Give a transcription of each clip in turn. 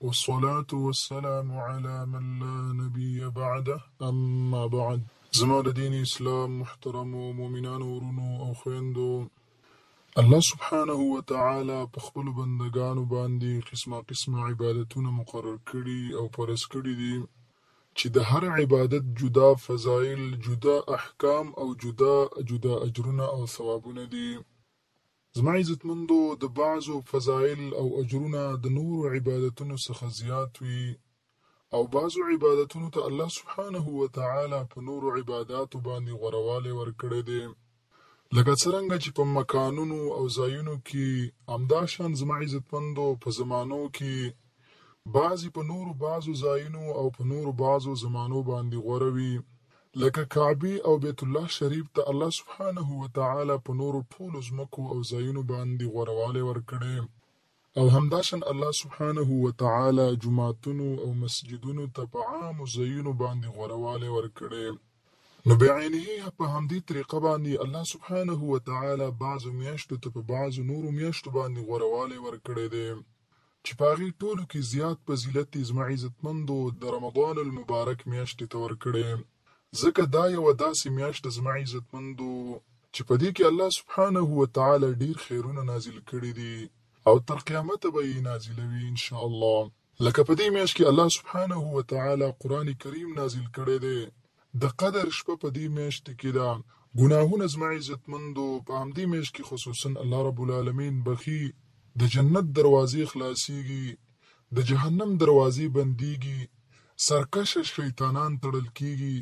والصلاة والسلام علی من لا نبی بعده اما بعد زما د دین اسلام محترمو مؤمنانو ورونو او خویندو الله سبحانه وتعالی په خپل بندگانو باندې قسمه قسمه عبادتونه مقرر کړي او فرض کړي دي چې د هر عبادت جدا فضائل جدا احکام او جدا جدا اجرونه او ثوابونه دي زما عزتمندو د بعضو فضائل او اجرونه د نورو عبادتونو څخه زیات وي او بعضو عبادتونو ته الله سبحانه وتعالی په نورو عباداتو باندې غوروالی ورکړی دی لکه څرنګه چې په مکانونو او ځایونو کې همداشان زما عزتمندو په زمانو کې بعضې په نورو بعضو ځایونو او په نورو بعضو زمانو باندې غوره وي لکه کعبې او بیت الله شریف ته الله سبحانه وتعالی په نورو ټولو ځمکو او ځایونو باندې غوره والی ورکړی او همداشان الله سبحانه وتعالی جوماتونو او مسجدونو ته په عامو ځایونو باندې غوره والی ورکړی نو بعینه په همدې طریقه باندې الله سبحانه وتعالی بعضو میاشتو ته په بعضو نورو میاشتو باندې غوره والی ورکړی دی چې په هغې ټولو کې زیات فضیلت یې زموږ عزتمندو د رمضان المبارک میاشتې ته ورکړی، ځکه دا یوه داسې میاشت ده زموږ عزتمندو چې په دې کې الله سبحانه وتعالی ډېر خیرونه نازل کړي دي او تر قیامته به یې نازلوي ان شاءالله، لکه په دې میاشت کې الله سبحانه وتعالی قرآن کریم نازل کړی دی، د قدر شپه په دې مياشت کې ده. ګناهونه زما عزتمندو په همدې مياشت کې خصوصاً الله رب العالمين بخښي، د جنت دروازې خلاصېږي، د جهنم دروازې بندېږي، سرکشه شيطانان تړل کېږي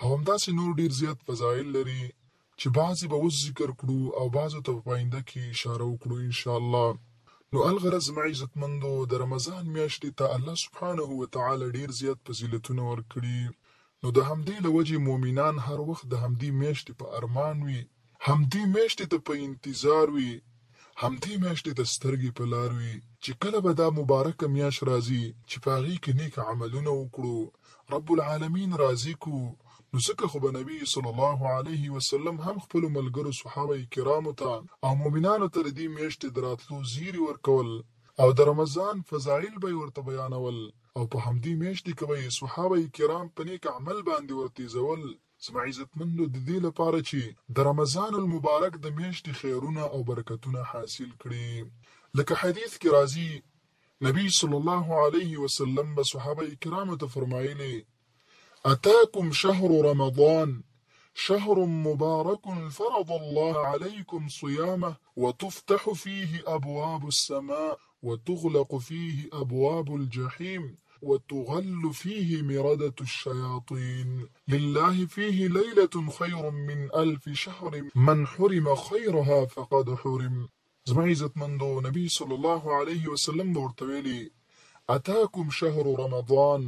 او همداسې نور ډېر زيات فضايل لري. چې بعضې به اوس ذکر کړو او بعضو ته به په آینده کې اشاره وکړو ان شاء الله نو الغرض زما عزتمندو د رمضان میاشتې ته الله سبحانه وتعالی ډیر زیات فضیلتونه ورکړي نو د همدې له وجې مؤمنان هر وخت د همدې میاشتې په ارمان وي همدې میاشتې ته په انتظار وي همدې میاشتې ته سترګې په لار وي چې کله به دا مبارکه میاشت راځي چې په هغې کې نیک عملونه وکړو رب العالمين راضي کو نو ځکه خو به نبي صلی الله عليه وسلم هم خپلو ملګرو صحابه کرامو ته او مؤمنانو ته د دې مياشتې د راتلو زيري ورکول او د رمضان فضائل به يې ورته بيانول او په همدې مياشتې کې به يې صحابه کرام په نيک عمل باندې ورتېزول زما عزتمندو د دې لپاره چې د رمضان المبارک د مياشتې خيرونه او برکتونه حاصل کړي لکه حديث کې راضي نبی صلی الله علیه وسلم به صحابه کرامو ته فرمایلی اتاکم شهر رمضان شهر مبارك فرض الله عليكم صيامه وتفتح فيه ابواب السماء وتغلق فيه أبواب الجحيم وتغل فيه مردة الشياطين لله فيه ليلة خير من ألف شهر من حرم خيرها فقد حرم زما عزتمندو نبي صلی الله علیه وسلم به ورته ویلي، اتاکم شهر رمضان،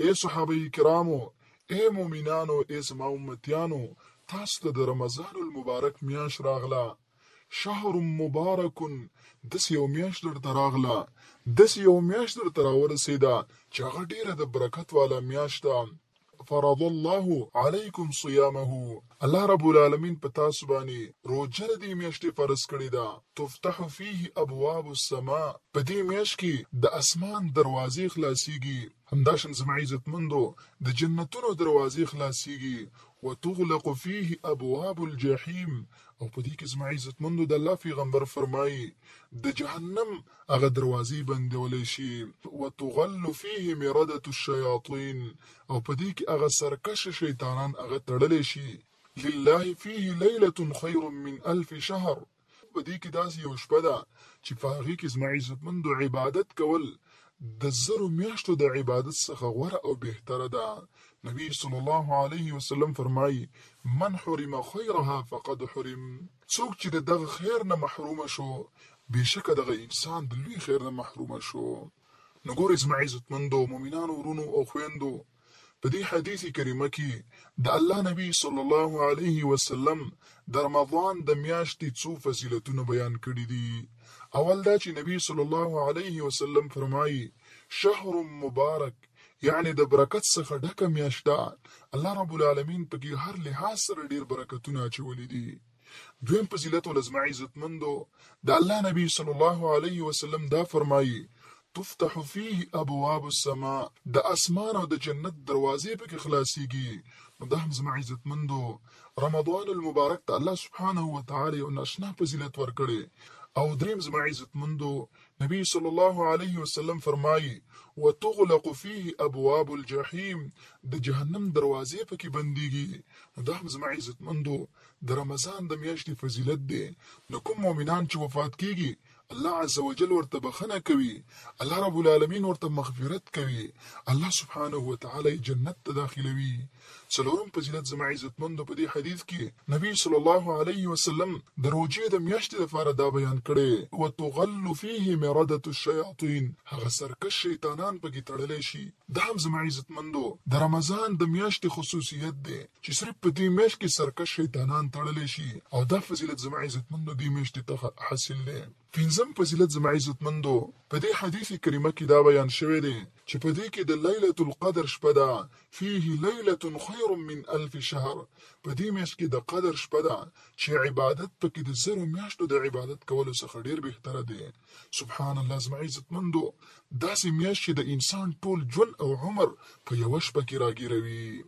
ای صحابه کرامو، ای مؤمنانو، ای زما امتیانو، تاسو ته د رمضان المبارک میاشت راغله، شهر مبارک، داسې یوه میاشت درته راغله، داسې یوه میاشت درته راورسېده چې هغه ډېره د برکت والا میاشت ده، فرض الله علیکم صیامه الله رب العالمین په تاسو باندې روژه د دې میاشتې فرض کړې ده تفتح فيه ابواب السماء په دې میاشت کې د اسمان دروازې خلاصيږي همداشان زما عزتمندو د جنتونو دروازې خلاصيږي وتغلق فيه ابواب الجحیم او په دې کې زما عزتمندو د الله پیغمبر فرمایي، د جهنم هغه دروازې بندولې شي، وتغل فيه مردة الشیاطین، او په دې کې هغه سرکشه شیطانان هغه تړلې شي، لله فيه لیلة خیر من الف شهر، په دې کې داسې یو شپه ده چې په هغې کې زما عزتمندو عبادت کول د زرو میاشتو د عبادت څخه غوره او بهتره ده نبی صلی الله علیه وسلم فرمایي من حرم خیرها فقد حرم څوک چې د دغه خیر نه محروم شو بشکه دغه انسان د لوی خیر نه محروم شو نو ګورئ زما عزتمندو مؤمنانو ورونو او خویندو په دې حدیث کریمه کې د الله نبی صلی الله علیه وسلم د رمضان د میاشتې څو فضیلتونه بیان کړي دي اول دا چې نبی صلی الله علیه وسلم فرمایي شهر مبارک یعنی د برکت څخه ډکه میاشت ده الله رب العالمین پکې هر لحاظ سره ډیر برکتونه اچولي دي دویم فضیلت ولزما عزتمندو د الله نبی صلی الله علیه وسلم دا فرمایي تفتح فيه ابواب السماء د اسمان او د جنت دروازې پکې خلاصيږي نو دا هم زما عزتمندو رمضان المبارک ته الله سبحانه و تعالی یو ناشنا فضیلت ورکړي او دریم زما عزتمندو نبی صلی الله علیه وسلم فرمایي وتغلق فيه ابواب الجحیم د جهنم دروازې پکې بنديږي نو دا هم زما عزتمندو د رمضان د میاشتې فضیلت دی نو کوم مؤمنان چې وفات کیږي الله عز وجل ورته بخنه کوي الله رب العالمین ورته مغفرت کوي الله سبحانه و تعالی جنت ته داخلوي څلورم فضیلت زما عزتمندو په دې حدیث کې نبی صلی الله علیه وسلم د روژې د میاشتې لپاره دا بیان کړي وتغل فيه مرده الشیاطین هغه سرکش شیطانان پکې تړلی شي دا هم زما عزتمندو د رمضان د میاشتې خصوصیت دی چې صرف په دې مېشت کې سرکش شیطانان تړلی شي او دا فضیلت زما عزتمندو دې مېشتې ته حاصل دی پنځم فضیلت زما عزتمندو په دې حدیث کریمه کې دا بیان شوی دی چې په دې کې د لیلة القدر شپه ده فيه لیلة خیر من الف شهر په دې مېشت کې د قدر شپه ده چې عبادت پکې د زرو میاشتو د عبادت کولو څخه ډیر بهتره دی سبحان الله زما عزتمندو داسې میاشت چې د انسان ټول ژوند او عمر په یوه شپه کې راګیروي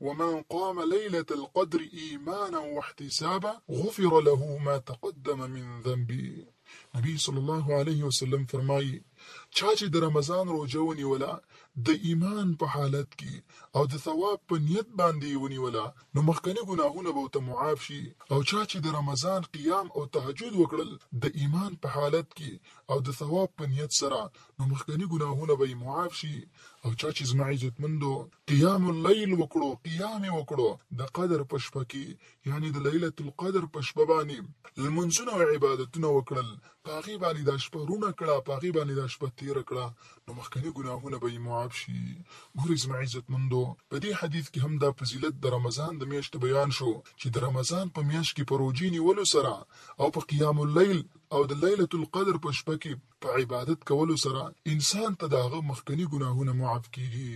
ومن قام ليلة القدر ايمانا واحتسابا غفر له ما تقدم من ذنبي نبي صلى الله عليه وسلم فرمایي چا چې د رمضان روزه ونیوله د ایمان په حالت کې او د ثواب په نیت باندې ونیوله نو مخکنی ګناهونه به ته معاف شي او چا چې د رمضان قیام او تهجد وکړل د ایمان په حالت کې او د ثواب په نیت سره نو مخکني ګناهونه به یې معاف شي او چا چې زما عزتمندو قیام اللیل وکړو قیام یې وکړو د قدر په شپه کې یعنې د لیلة القدر په شپه باندې لمونځونه او عبادتونه وکړل په هغې باندې دا شپه رونه کړه په هغې باندې دا شپه تېره کړه نو مخکني ګناهونه به یې معاف شي ګورې زما عزتمندو په دې حدیث کې هم دا فضیلت د رمضان د میاشتې بیان شو چې د رمضان په میاشت کې په روژې نیولو سره او په قیام اللیل او د لیلة القدر په شپه کې په عبادت کولو سره انسان ته د هغه مخکني ګناهونه معاف کیږي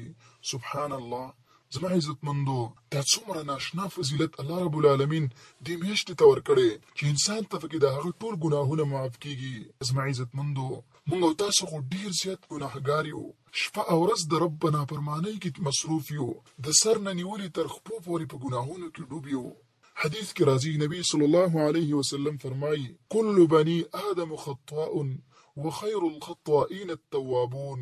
سبحان الله زما عزتمندو دا څومره ناشنا فضیلت الله رب العالمین دې میاشتې ته ورکړی چې انسان ته پکې د هغه ټول ګناهونه معاف کیږي زما عزتمندو موږ او تاسو خو ډیر زیات ګناهګار یو شپه او ورځ د رب په نافرمانۍ کې مصروف یو د سر نه نیولې تر خپو پورې په ګناهونو کې ډوب یو حديث کې راځي نبي صلی الله عليه وسلم فرمايي كل بني آدم خطاء وخير الخطائين التوابون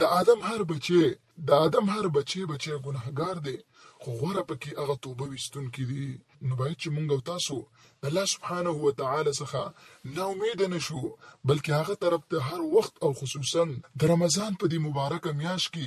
د آدم هر بچي د آدم هر بچي بچي ګناهګار دی خو غوره پکې هغه توبه وستونکي دي نو باید چې مونږ او تاسو د الله سبحانه و تعالی څخه نا امید نشو بلکې هغه طرف ته هر وخت او خصوصا د رمضان په دې مبارک میاش کې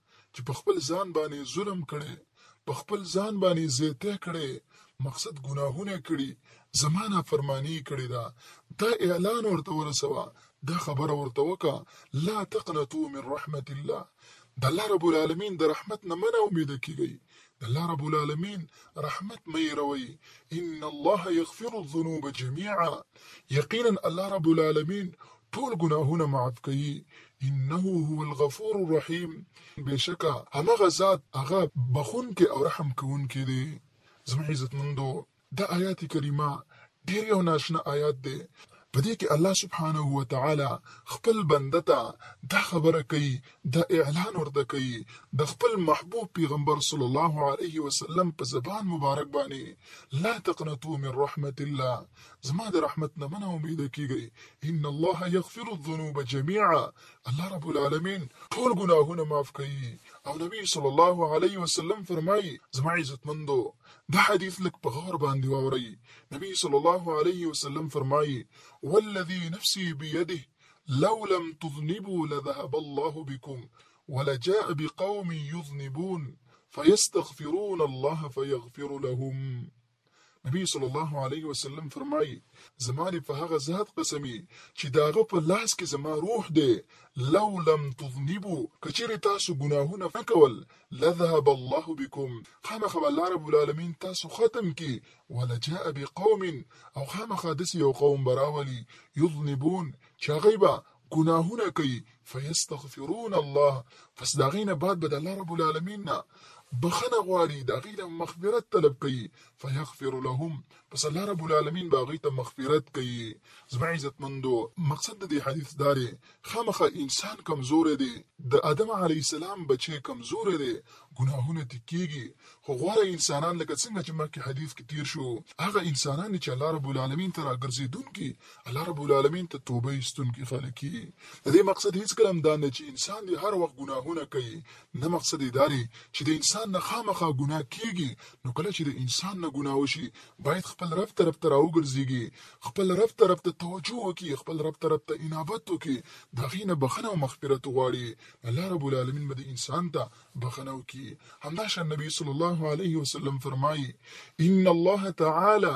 چې په خپل ځان باندې ظلم کړي په خپل ځان باندې زیته کړي مقصد ګناهونه کړي زمانہ فرمانی کړي دا دا اعلان ورته ورسوه دا خبره ورته وکا لا تقنطوا من رحمت الله د الله رب العالمین د رحمت نه منه امید کیږي د الله رب العالمین رحمت مې روي ان الله يغفر الذنوب جميعا یقینا الله رب العالمین ټول ګناهونه معاف کوي انه هو الغفور الرحیم بشکا همغه ذات هغه بخون کې او رحم کوونکی دی زموږ عزتمندو دا آیات کریمه ډیر یو ناشنا آیات دی په دې کې الله سبحانه و تعالی خپل بنده ته دا خبره کوي دا اعلان ورته کوي د خپل محبوب پیغمبر صلی الله علیه وسلم په زبان مبارک باندې لا تقنطوا من رحمت الله زما د رحمت نه منه امید کیږي ان الله یغفر الذنوب جميعا الله رب العالمین ټول ګناهونه معاف کوي او نبی صلی الله علیه وسلم فرمایي زما عزتمندو دا حدیث لک په غور باندې واورئ نبی صلی الله علیه وسلم فرمایي والذي نفسي بيده لو لم تذنبوا لذهب الله بكم ولجاء بقوم يذنبون فيستغفرون الله فيغفر لهم نبي صلی الله علیه وسلم فرمایي زما دی په هغه ذات قسمي چې د هغه په لاس کې زما روح دی لو لم تذنبو کچېرې تاسو ګناهونه نه کول لذهب الله بكم خامخا الله رب العالمین تاسو ختم کی ولجاء بقوم او خامخا داسې یو قوم به راولي یذنبون چې هغوی به ګناهونه کوي فیستغفرون الله پس د هغې نه بعد به د الله رب العالمین نه بخنه غواړي د هغې نه مغفرت طلب کوي فیغفر لهم پس الله رب العالمین به هغې ته مغفرت کوي زما عزتمندو مقصد د دې حدیث دا دی خامخا انسان کمزوری دی د آدم علیه السلام بچی کمزوری دی ګناهونه ترې کېږي خو غوره انسانان لکه څنګه چې مخکې حدیث کې تیر شو هغه انسانان چې الله رب العالمین ته راګرځېدونکي الله رب العالمین ته توبه ایستونکي خلک یي د دې مقصد هیڅکله هم دا نه چې انسان دې هر وخت ګناهونه کوي نه مقصد یې دا دی چې د انسان نه خامخا ګناه کیږي نو کله چې د انسان نه ګناه وشي باید خپل رب طرف ته راوګرځيږي خپل رب طرف ته توجه وکړي خپل رب طرف ته انابت وکړي د هغې نه بخښنه او مغفرت وغواړي الله رب العالمین به د انسان ته بخښنه وکړي همداشان نبی صلی الله علیه وسلم فرمایي ان الله تعالی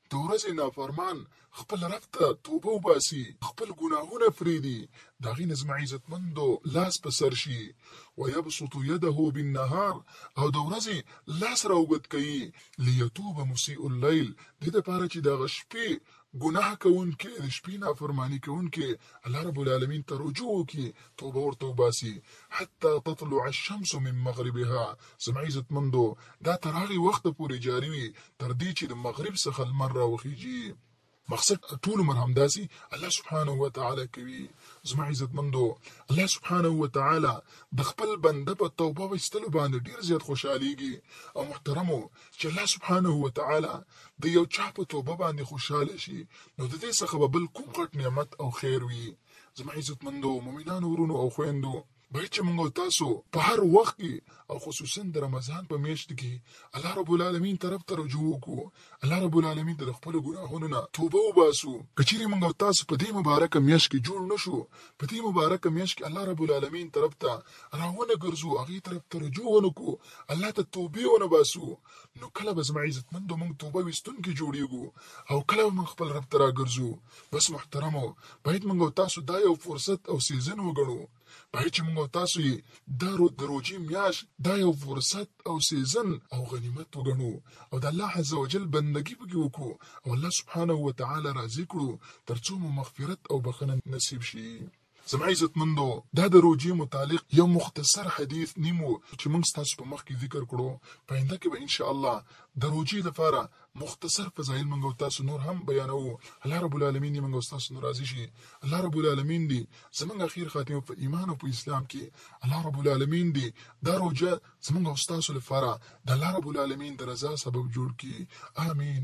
د ورځې نافرمان خپل رب ته توبه وباسي خپل ګناهونه پرېږدي د هغې نه زما عزتمندو لاس په سر شي ویبسط یده بالنهار او د ورځې لاس راوګد کوي لیتوب مسیء اللیل دې دپاره چې د هغه شپې ګناه کوونکی د شپې نافرمانی کوونکی الله رب العالمین ته رجوع وکړي توبه ورته وباسي حتی تطلع الشمس من مغربها زما عزتمندو دا تر هغې وخته پورې جاري وي تر دې چې د مغرب څخه لمر راوخیږي مقصد ټول عمر همداسي الله سبحانه و تعالی کوي زما عزتمندو الله سبحانه و تعالی د خپل بنده په توبه وستلو باندې ډیر زیات خوشحاليږي او محترمو چې الله سبحانه و تعالی د یو چا په توبه باندې خوشاله شي نو د دې څخه به بل کوم غټ نعمت او خیر وي زما عزتمندو مؤمنانو ورونو او خويندو باید چې موږ تاسو په هر وخت کې او خصوصا د رمضان په میاشت کې الله رب العالمین طرف ته رجوع وکړو الله رب العالمین د خپل ګناهونو نه توبه وباسو کچېرې موږ تاسو په دې مبارک میاشت کې جوړ نشو په دې مبارک میاشت کې الله رب العالمین طرف ته راونه ګرځو هغه طرف ته رجوع ونکو الله ته توبه ونه باسو نو کله به زما عزتمند موږ توبه وستون کې جوړیږو او کله موږ خپل رب ته راګرځو بس محترمو باید موږ او تاسو دا یو فرصت او سیزن وګڼو باید چې موږ او تاسو یې دا د روژې میاشت دا یو فرصت او سیزن او غنیمت وګڼو او د الله عز وجل بندګي پکې وکړو او الله سبحانه وتعالی راضي کړو ترڅو مو مغفرت او بخښنه نصیب شي زما عزتمندو دا د روژې متعلق یو مختصر حدیث نیم و چې موږ ستاسو په مخکې ذکر کړو په آینده کې به ان شاء الله د روژې لپاره مختصر فضایل موږ او تاسو نور هم بیانوو الله رب العالمین دې موږ او تاسو نه راضي شي الله رب العالمین دې زموږ اخیر خاتمه په ایمان او په اسلام کې الله رب العالمین دې دا روژه زموږ او تاسو لپاره د الله رب العالمین د رضا سبب جوړ کړي آمین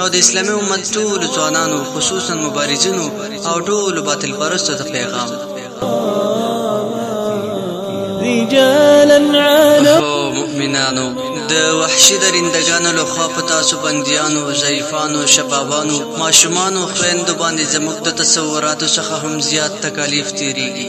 او د اسلامي امت ټولو ځوانانو خصوصا مبارزینو او ټولو باطل پرستو ته پیغام او مؤمنانو د وحشي درندګانو له خوا په تاسو بندیانو ضعیفانو شبابانو ماشومانو خویندو باندې زموږ د تصوراتو څخه هم زیات تکالیف تیریږي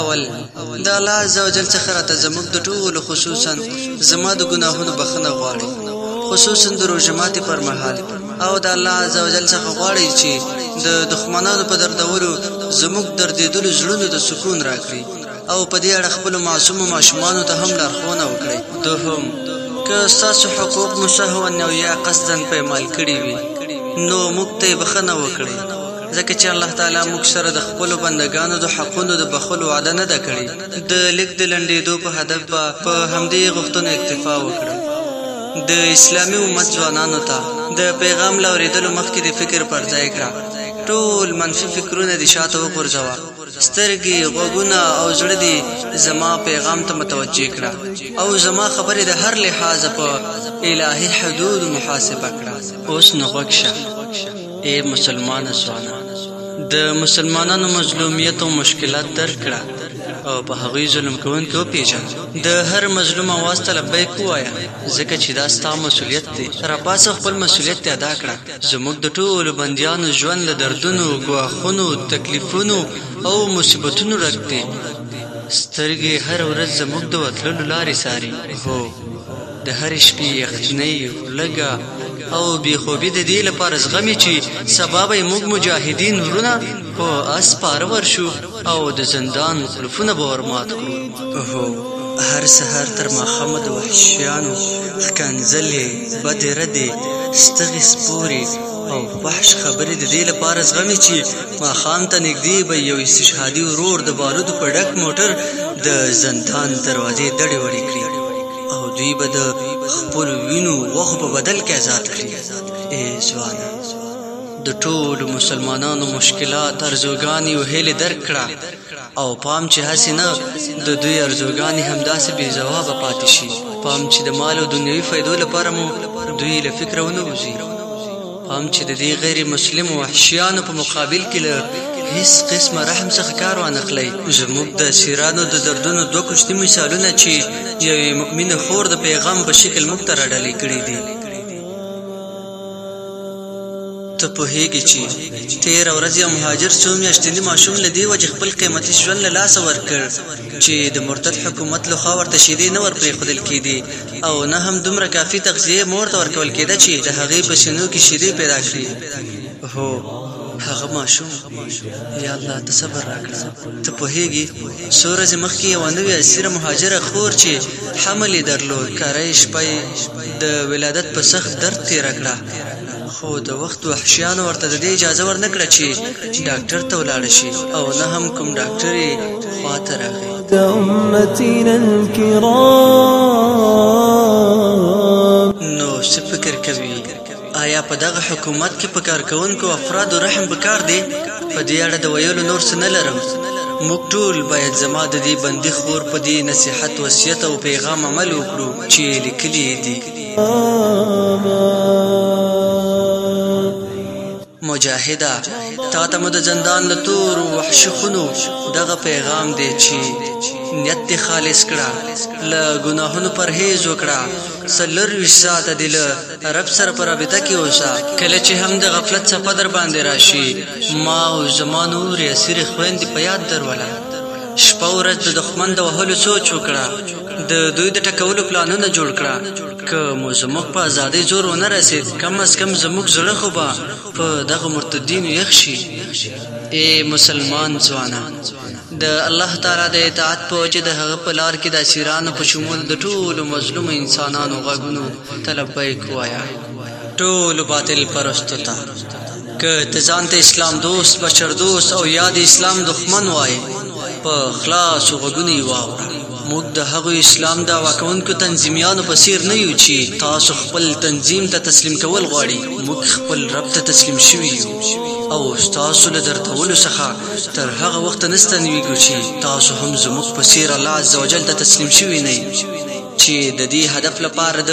اول د الله عزوجل څخه راته زموږ د ټولو خصوصا زما د ګناهونو بخښنه غواړي خصوصا د روژه ماتې پر مهال او د الله عزوجل څخه غواړي چې د دښمنانو په دردولو زموږ دردېدلو زړونو ته سکون راکړي او په دې اړه خپلو معصومو ماشومانو ته هم لارښوونه وکړي دوهم که ستاسو حقوق مو سهوا او یا قصدا پیمال کړي وي نو موږ ته یې بخښنه وکړئ ځکه چې الله تعالی موږ سره د خپلو بندګانو د حقونو د بخښلو وعده نه ده کړې د لیک د لنډېدو په هدف به په همدې غوښتنو اکتفا وکړم د اسلامي امت ځوانانو ته د پیغام له اورېدلو مخکې د فکر پر ځای کړه ټول منفي فکرونه دې شاته وغورځوه سترګې غوږونه او زړه دې زما پیغام ته متوجه کړه او زما خبرې د هر لحاظه په الهي حدود محاسبه کړه اوس نو غوږ شه اے مسلمان ځوانه د مسلمانانو مظلومیت او مشکلات درک کړه او په هغوی ظلم کوونکي وپېژنه د هر مظلوم اواز ته لبیک ووایه ځکه چې دا ستا مسولیت دی راپاسه خپل مسولیت ته ادا کړه زموږ د ټولو بندیانو ژوند له دردونو ګواښونو تکلیفونو او مصیبتونو ډک دی سترګې هر ورځ زموږ د وتلو لارې ساري هو د هرې شپې یخنۍ، لږه او بې خوبي د دې لپاره زغمي چې سبا به یې موږ مجاهدین وروڼه په آس سپاره ورشو او د زندان قلفونه به ور مات کړو. هو، هر سهار تر ماښامه د وحشیانو ښکنځلې، بدې ردې، ستغې سپورې او فحش خبرې د دې لپاره زغمي چې ماښام ته نږدې به یې یو استشهادي ورور د بارودو په ډک موټر د زندان دروازې دړې وړې کړي. او دوی به د خپل وینو غوښ په بدل کې آزاد کړي ای ځوانه د ټولو مسلمانانو مشکلات ارزوګانې او هیلې درک کړه او پام چې هسې نه د دوی ارزوګانې همداسې بې ځوابه پاتې شي پام چې د مال او دنیوي فایدو لپاره مو دوی له فکره ونه وځي هم چې د دې غیر مسلم وحشیانو په مقابل کې له هیڅ قسمه رحم څخه کار وانخلئ زموږ د سیرانو د دردونو دوه کوچني مثالونه چې یوې مؤمنه خور د پیغام په شکل موږ ته راډالې کړي دي ته پوهیږي چې تیر ورځ یو مهاجر څو میاشتنی ماشوم له دې وجه خپل قیمتي ژوند له لاسه ورکړ چې د مرتد حکومت لخوا ورته شیدې نه ورپرېښودل کېدې او نه هم دومره کافي تغذیه مور ته ورکول کېده چې د هغې په سینو کې شیدې پیدا کړي. هو، هغه ماشوم. یا الله! ته صبر راکړه. ته پوهېږې، څو ورځې مخکې یوه نوې اسیره مهاجره خور چې حمل یې درلود، کره یې شپه یې د ولادت په سخت درد تېره کړه. خو د وخت وحشیانو ورته د دې اجازه ورنکړه چې ډاکټر ته ولاړ شي او نه هم کوم ډاکټر یې خواته راغی د امتنا الكرام نو څه فکر کوي آیا په دغه حکومت کې په کارکونکو افرادو رحم پکار دی په دې اړه د ویلو نور څه نه لرم موږ ټول باید زما د دې بندي خور په دې نصیحت وصیت او پیغام عمل وکړو چې لیکلي دي مجاهده تا ته مد زندان له تور وحش خونو دغه پیغام دی چې نیت دی خالص کړه له ګناهونو پرهیز وکړه سلر ویش ساعت دی له رب سره پر رابطه کې اوسه کله چې هم د غفلت څخه در باندې راشي ما او زمانو ریاسیر خويند په یاد دروله شپه ورځ د دښمن د وهلو سوچ وکړه د دوی د ټکولو پلانونه جوړ کړه که مو زموږ په ازادۍ زور ونه رسید کم از کم زموږ زړه خو به په دغه مرتدینو یخ شي ای مسلمان ځوانه د الله تعالی د اطاعت په وجه د هغه په لار کې د اسیرانو په شمول د ټولو مظلوم انسانانو غږونو ته لبیک وایه ټولو باطل پرستو ته که ته ځان ته اسلام دوست بشر دوست او یا د اسلام دښمن وای په خلاص غوګونی واوره موږ د هغو اسلام دا وکونکو تنظیمیانو په سیر نه یو چې تاسو خپل تنظیم ته تسلیم کول غواړي موږ خپل رب ته تسلیم شوی یو او تاسو له درتولو څخه تر هغه وخت نه ستنویږو چې تاسو هم زموږ په سیر الله عزوجل ته تسلیم شوی نه چې د دې هدف لپاره د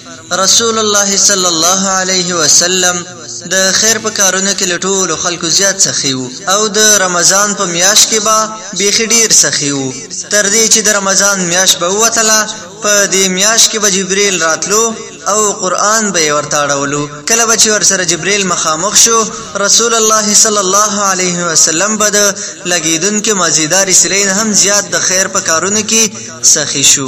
رسول الله صلی الله علیه وسلم د خیر په کارونو کې لټول خلکو زیات سخی وو او د رمضان په میاش کې با بیخ ډیر سخی وو تر دې چې د رمضان میاش به وتله په دې میاش کې به جبرئیل راتلو او قران به ورته اړولو کله به چې ور سره جبرئیل مخامخ شو رسول الله صلی الله علیه وسلم به د لګیدونکو مزیدار سرین هم زیات د خیر په کارونو کې سخی شو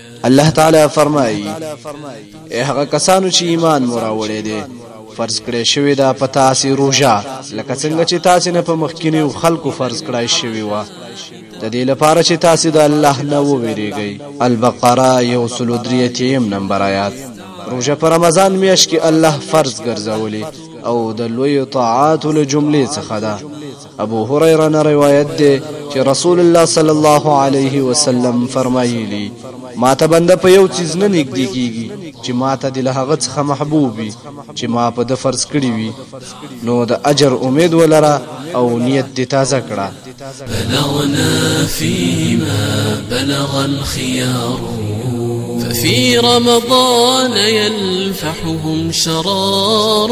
الله تعالی فرمایي اے هغه کسانو چې ایمان مو راوړی دی فرض کړی شوی دا په تاسې روژه لکه څنګه چې تاسې نه په مخکینیو خلکو فرض کړای شوی وه د دې لپاره چې تاسې د الله نه وویریږئ البقره یو سل او درې اتیم نمبر آیات روژه په رمضان میاشت کې الله فرض ګرځولې او د لوی طاعات له جملې څخه ده ابو هريره نه روایت دی چې رسول الله صلی الله علیه وسلم فرمایلی ما ته بنده په یو چیز نه نږدې کیږي چې ما ته د له هغه څخه محبوب وي چې ما په د فرض کړی وي نو د اجر امید ولره او نیت دې تازه کړه بلغنا فيما بلغ الخيار ففي رمضان يلفحهم شرار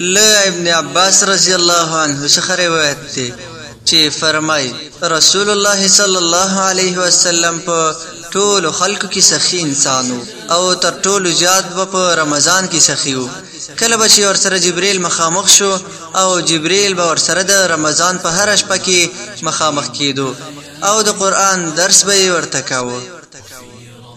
له ابن عباس رضی الله عنه څخه روایت دی چې فرمای رسول الله صلی الله علیه وسلم په ټولو خلکو کې سخی انسان او تر ټولو زیات به په رمضان کې سخی وو کله به چې ورسره جبرئیل مخامخ شو او جبرئیل به ورسره د رمضان په هر شپه کې مخامخ کیدو او د قران درس به ورته کاوه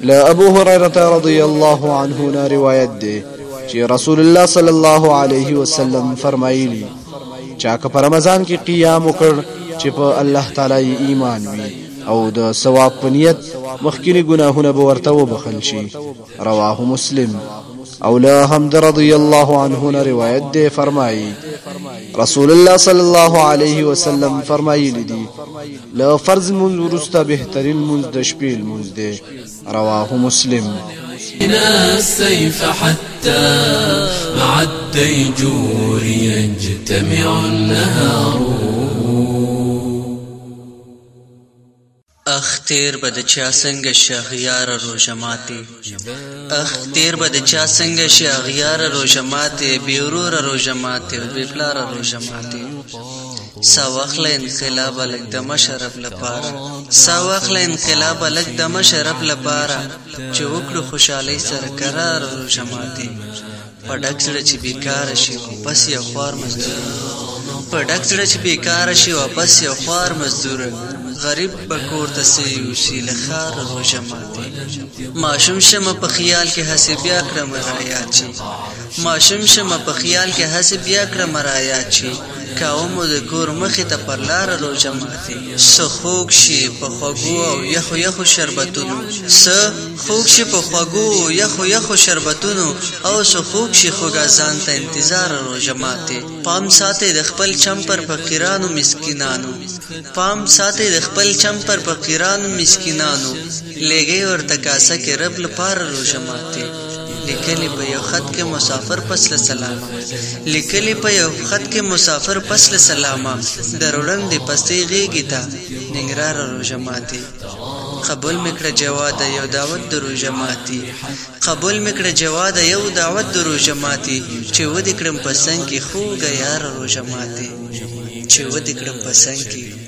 لا ابو هريره رضی الله عنه نه روایت دی چې رسول الله صلی الله علیه وسلم فرمایلی چا که په رمضان کې قیام وکړ چې په الله تعالی ایمان وي او د ثواب په نیت مخکینی ګناهونه به ورته وبخل شي رواه مسلم او له حمد رضی الله عنه نه روایت دی فرمایي رسول الله صلی الله علیه وسلم فرمایلی دی له فرض منځ ورسته بهترین منځ د شپې منځ دی رواه مسلم إلى السيف حتى مع الديجور يجتمع النهار اخ تیر به د چا څنګه شي اغیاره روژه ماتې اخ تیر به د چا څنګه شي اغیاره روژه ماتې بې وروره روژه ماتې او بې پلاره روژه ماتې سا واخله انقلابه لږ د مشرف لپاره سا واخله انقلابه لږ د مشرف لپاره چې وکړو خوشحالۍ سره قرار روژه ماتې په ډک زړه چې بیکاره شي واپس یې خوار مزدور په ډک زړه چې بیکاره شي واپس یې خوار مزدور غریب به کور ته سي یوسي له ښار روژه ماتي ماشوم شمه په خیال کې هسې بیا کړم رایا چی ماشوم شمه په خیال کې هسې بیا کړم رایا چی کاوه مو د کور مخې ته پر لاره روژه ماتي څه خوږ شي په خوږو او یخو یخو شربتونو څه خوږ شي په خوږو او یخو یخو شربتونو او څه خوږ شي خوږه ځان ته انتظار روژه ماتي پام ساتي د خپل چم پر فقیرانو مسکینانو پام ساتي د خپل چم پر فقیرانو مسکینانو لګي ورته کاسه کې رب لپاره روژه ماتي لیکلی په یو خط کې مسافر پس له سلامه لیکلی په یو خط کې مسافر پس له سلامه دروړم دې پسې غېږې ته ننګرهار روژه ماتي قبول میکړه جواد یو دعوت د روژه ماتي قبول میکړه جواد یو دعوت د روژه ماتي چې ودې کړم په سنګ کې خوږه یار روژه ماتي چې ودې کړم په سنګ کې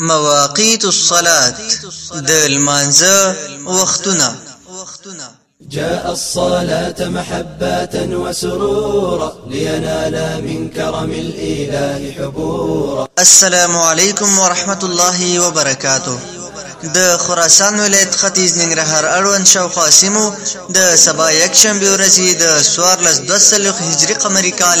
مواقیت الصلاة د لمانځه وختونه جاء الصلاة محبة وسرورا لينال من كرم الإله حبورا السلام عليكم ورحمة الله وبركاته د خراسان ولایت ختیځ ننګرهار اړوند شاوخوا سیمو د سبا یکشنبې ورځې د څوارلس دوه څلوېښت هجري قمري کال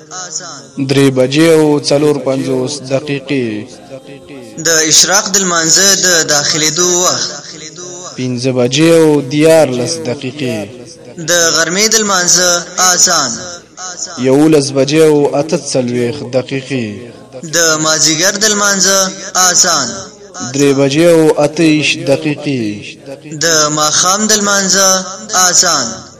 درې بجې او څلور پنځوس دقیقې. د اشراق د لمانځه د داخلېدو وخت. پنځه بجې او دیارلس دقیقې. د غرمې د لمانځه اذان. یولس بجې او اته څلوېښت دقیقې. د مازیګر د لمانځه اذان. درې بجې او اته دقیقې. د ماښام د لمانځه اذان.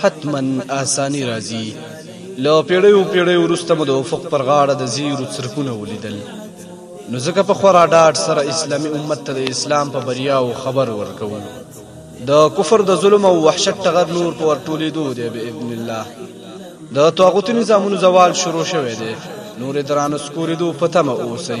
حتما آساني راځي له پیړیو پیړیو وروسته مو د افق پر غاړه د زیرو څرکونه ولیدل نو ځکه په خورا ډاډ سره اسلامي امت ته د اسلام په بریاو خبر ورکوو د کفر د ظلم او وحشت ټغر نور په ورټولیدو دی باذن الله د طاغوتي نظامونو زوال شروع شوی دی نور درانه سکوریدو په تمه اوسئ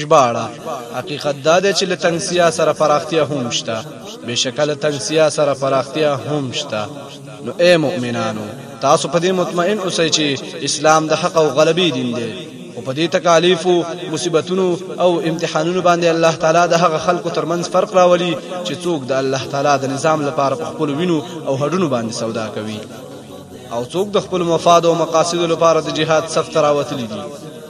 ژباړه، حقیقت دا دی چې له تنګسیا سره پراختیا هم شته، بېشکه له تنګسیا سره پراختیا هم شته. نو ای مؤمنانو! تاسو په دې مطمئن اوسئ چې اسلام د حق او غلبې دین دی، خو په دې تکالیفو، مصیبتونو او امتحانونو باندې الله تعالی د هغه خلکو تر منځ فرق راولي چې څوک د الله تعالی د نظام لپاره په خپلو وینو او هډونو باندې سودا کوي او څوک د خپلو مفادو او مقاصدو لپاره د جهاد صف ته راوتلي دي.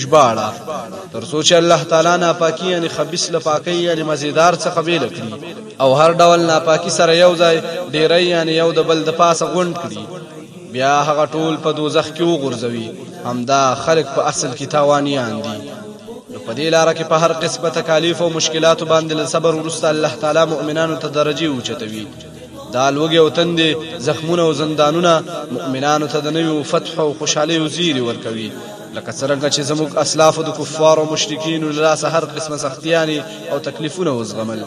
ژباړه تر څو چې الله تعالی ناپاکي یعنی خبيث له پاکي یعنی مزیدار څخه بیل کړي او هر ډول ناپاکي سره یو ځای ډیری یعنی یو د بل د پاسه غونډ کړي بیا هغه ټول په دوزخ کې وغورځوي همدا خلک په اصل کې تاوانیان دي نو په دې لار کې په هر قسمه تکالیف او مشکلات باندې صبر ورسته الله تعالی مؤمنانو ته درجه اوچتوي دا لوګي او تندې زخمونه او زندانونه مؤمنانو ته د نویو فتح او خوشحالیو زیری ورکوي لکه څرنګه چې زموږ اسلاف د کفار او مشرکین له لاسه هر قسمه سختیانی او تکلیفونه وزغمل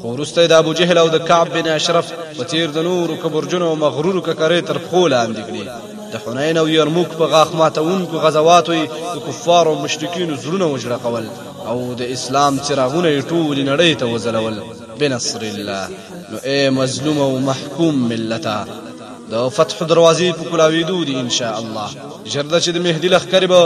خو وروسته د ابو جهل او د کعب بن اشرف په تیر د نورو کبرجنو او مغرورو ککرې تر پښو لاندې کړي د حنین او یرموک په غاښ ماتونکو غزواتو یې د کفارو او مشرکینو زړونه وجړقول او د اسلام څراغونه یې ټولې نړۍ ته وځلول بنصر الله نو اے مظلوم او محکوم ملتا د فتح دروازې په کولاویدو دي ان شاء الله ژرد چې د مهدی لخر به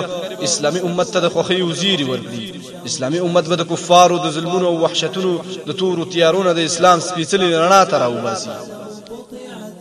اسلامي امت ته د خوخي وزیر ورکړي اسلامي امت به د کفارو د ظلمونو او وحشتونو د تورو تیارونو د اسلام سپیڅلي رڼا ته راوباسي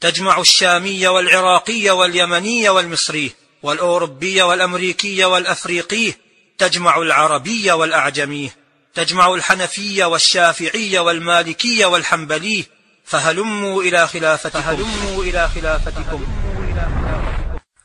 تجمع الشامي والعراقي واليمني والمصري والأوروبي والأمريكي والأفريقي تجمع العربي والأعجمي تجمع الحنفي والشافعي والمالكي والحنبلي فهلموا إلى خلافتكم فهلموا إلى خلافتكم